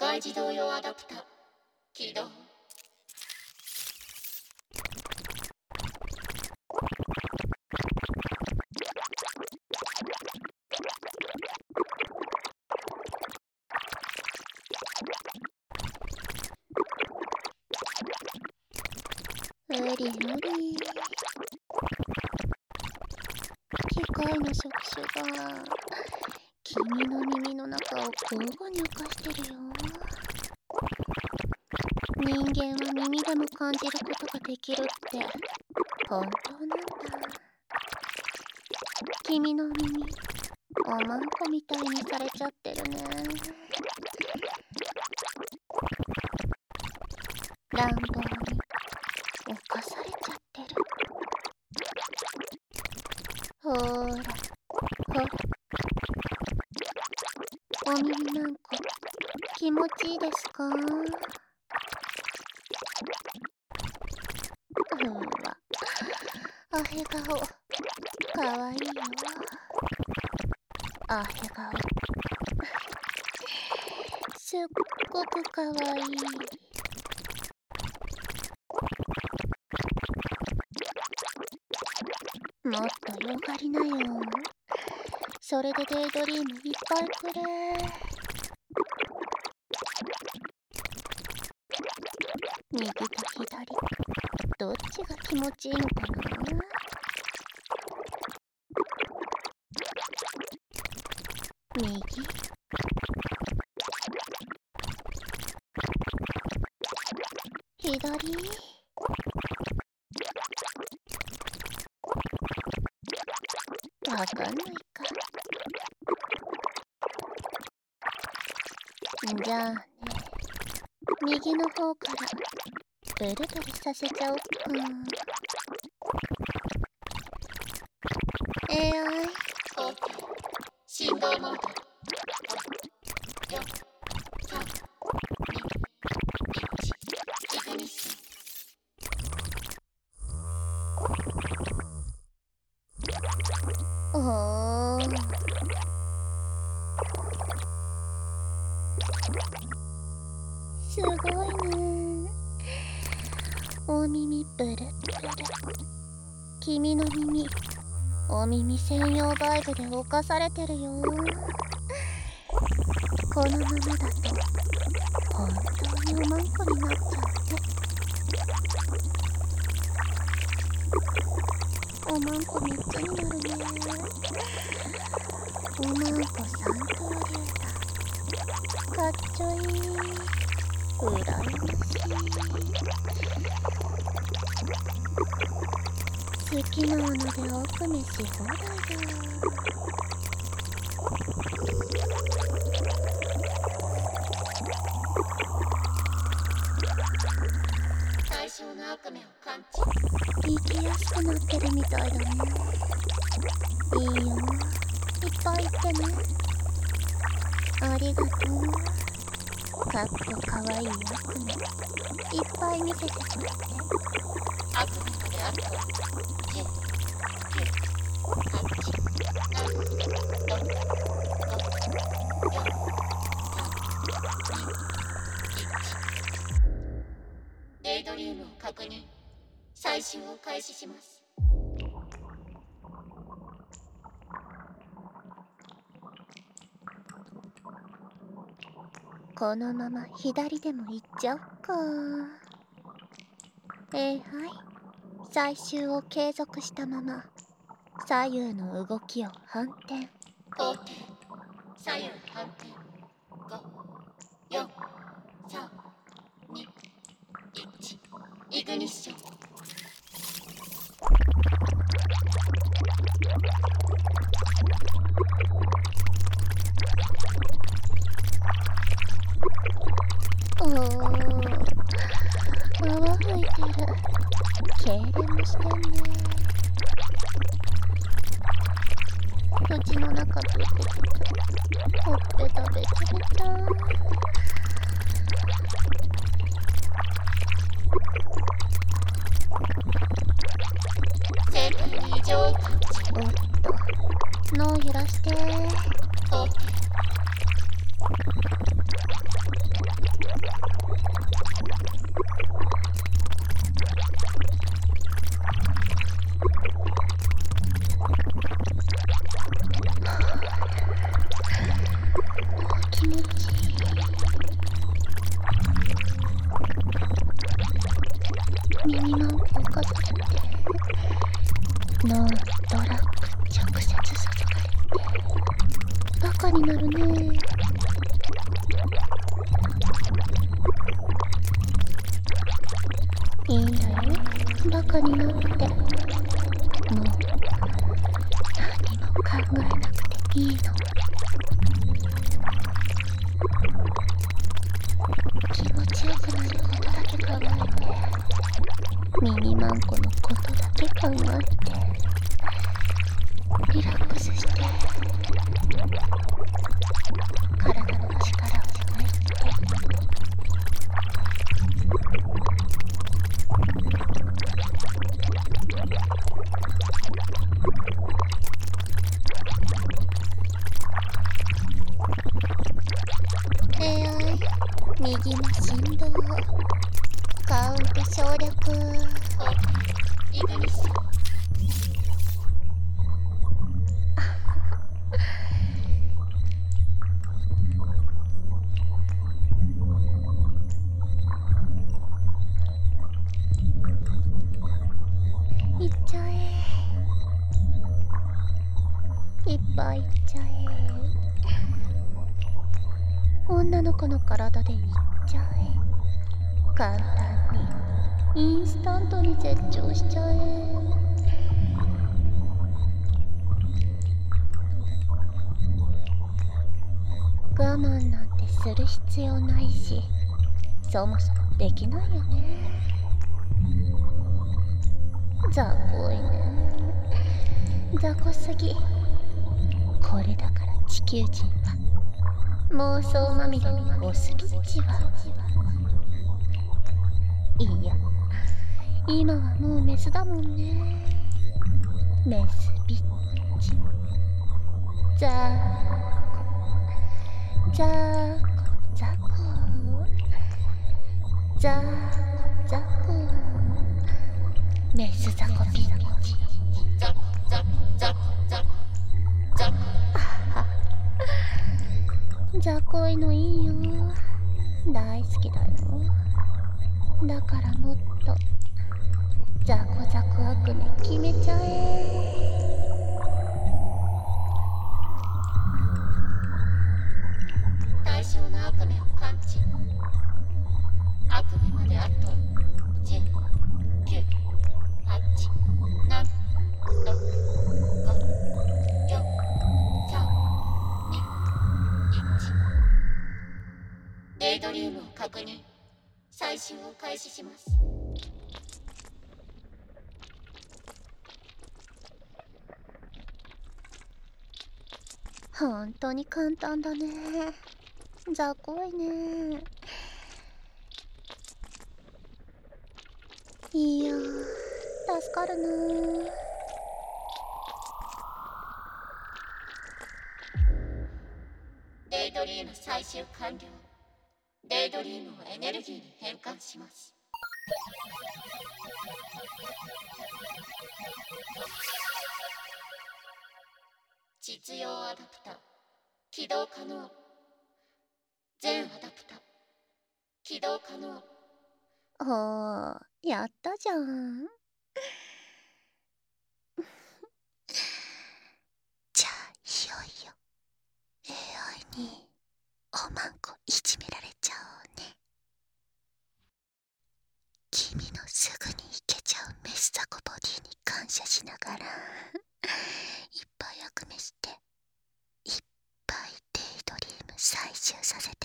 外自動用アダプタ起動。無理無理。機械の触手が。君の耳の中を交互に浮かしてるよ人間は耳でも感じることができるって本当なんだ。君の耳おまんこみたいにされちゃってるね乱暴に犯されちゃって。るほーら。ほら。ちいいですか？うわ。アヘ顔。かわいいよアヘ顔。すっごくかわい。いもっとよがりなよ。それでデイドリームいっぱいくれ。右と左。どっちが気持ちいいのかな。右。左。わかんないか。じゃあ、右の方からブルブルさせちゃおっか。AI、振動モード4 3 2 1イグニッションお君の耳、お耳専用バイブで侵されてるよ。このままだと、本当におまんこになっちゃうね。おまんこ3つになるね。おまんこ3刀流だ。かっちょいい。うらやましい。好きなもので奥目し放題だ。対象の悪夢を感知生きやすくなってるみたいだね。いいよ。いっぱい言ってね。ありがとう。かっこかわいい悪夢。いっぱい見せてくれて。悪夢まであとしますこのまま左でも行っちゃおっか。えー、はい。最終を継続したまま、左右の動きを反転。工程左右反転5 4 3 2 1イグニッションおー。泡吹いてる。痙攣もしてんね。口の中ベテベテ。ほっぺたベチベタ。生体に異常を感知おっと。脳揺らして。工程バカになるね。いいんだよ。バカになって。もう何も考えなくていいの。気持ちよくなることだけ考えて。ミニマンコのことだけ考えて。リラックスして。体の力を抜いて AI 右の振動カウント省略いっぱいいっちゃえ。女の子の体でいっちゃえ。簡単に。インスタントに絶頂しちゃえ。我慢なんてする必要ないしそもそもできないよね。雑魚いね。雑魚すぎ。これだから地球人は妄想まみれにオスピッチはいや今はもうメスだもんね。メスビッチ。ザーコ。ザーコ。ザコ。ザーコ。ザコメスザコピッチ。雑魚いのいいよ。大好きだよ。だからもっと。ザコザコ悪夢決めちゃえ。確認採集を開始します。本当に簡単だね。雑魚いね。いや助かるなデイドリーム採集完了デイドリームをエネルギーに変換します。実用アダプタ起動可能。全アダプタ起動可能。おーやったじゃん。じゃあいよいよ AI におまんこいじめらすぐにいけちゃうメスザコボディに感謝しながら いっぱいあくめしていっぱいデイドリーム採集させて